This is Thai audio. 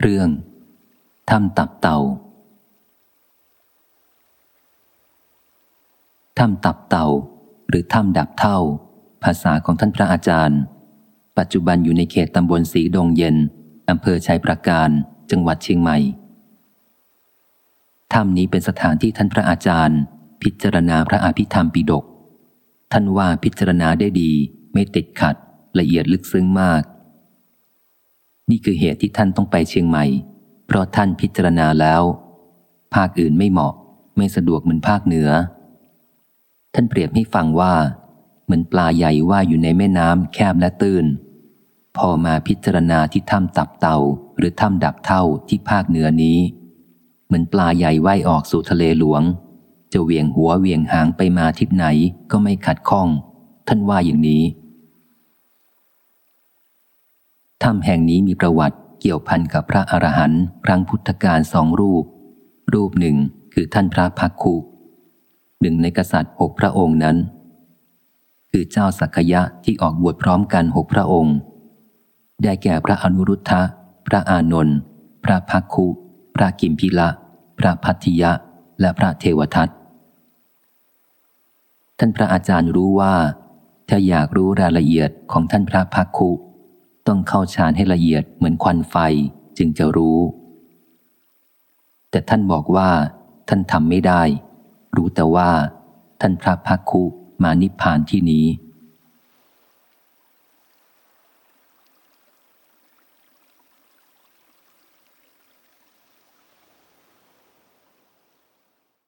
เรื่องถ้ำตับเต่าถ้ำตับเต่าหรือถ้ำดับเท่า ภาษาของท่านพระอาจารย์ ปัจจุบันอยู่ในเขตตำบลสีดงเย็นอำเภอชัยประการจังหวัดเชียงใหม่ถ้ำนี้เป็นสถานที่ท่านพระอาจารย์ พิจารณาพระอภิธรรมปิดก ท่านว่าพิจารณาได้ดี ไม่ติดขัดละเอียดลึกซึ้งมาก นี่คือเหตุที่ท่านต้องไปเชียงใหม่ เพราะท่านพิจารณาแล้ว ภาคอื่นไม่เหมาะ ไม่สะดวกเหมือนภาคเหนือ ท่านเปรียบให้ฟังว่า เหมือนปลาใหญ่ว่ายอยู่ในแม่น้ำแคบและตื้น พอมาพิจารณาที่ถ้ำตับเต่าหรือถ้ำดับเท่าที่ภาคเหนือนี้ เหมือนปลาใหญ่ว่ายออกสู่ทะเลหลวง จะเวียงหัวเวียงหางไปมาทิศไหนก็ไม่ขัดข้อง ท่านว่าอย่างนี้ ถ้ำแห่งนี้มีประวัติเกี่ยวพันกับพระอรหันต์ครั้งพุทธกาลสองรูป รูปหนึ่งคือท่านพระพักคุหนึ่งในกษัตริย์หกพระองค์นั้น คือเจ้าสักยะที่ออกบวชพร้อมกันหกพระองค์ ได้แก่พระอนุรุทธะ พระอานนท์พระพักคุ พระกิมพิละ พระพัทธิยะ และพระเทวทัตท่านพระอาจารย์รู้ว่า ถ้าอยากรู้รายละเอียดของท่านพระพักคุ ต้องเข้าฌานให้ละเอียดเหมือนควันไฟจึงจะรู้ แต่ท่านบอกว่า ท่านทำไม่ได้ รู้แต่ว่า ท่านพระพักคุมานิพพานที่นี้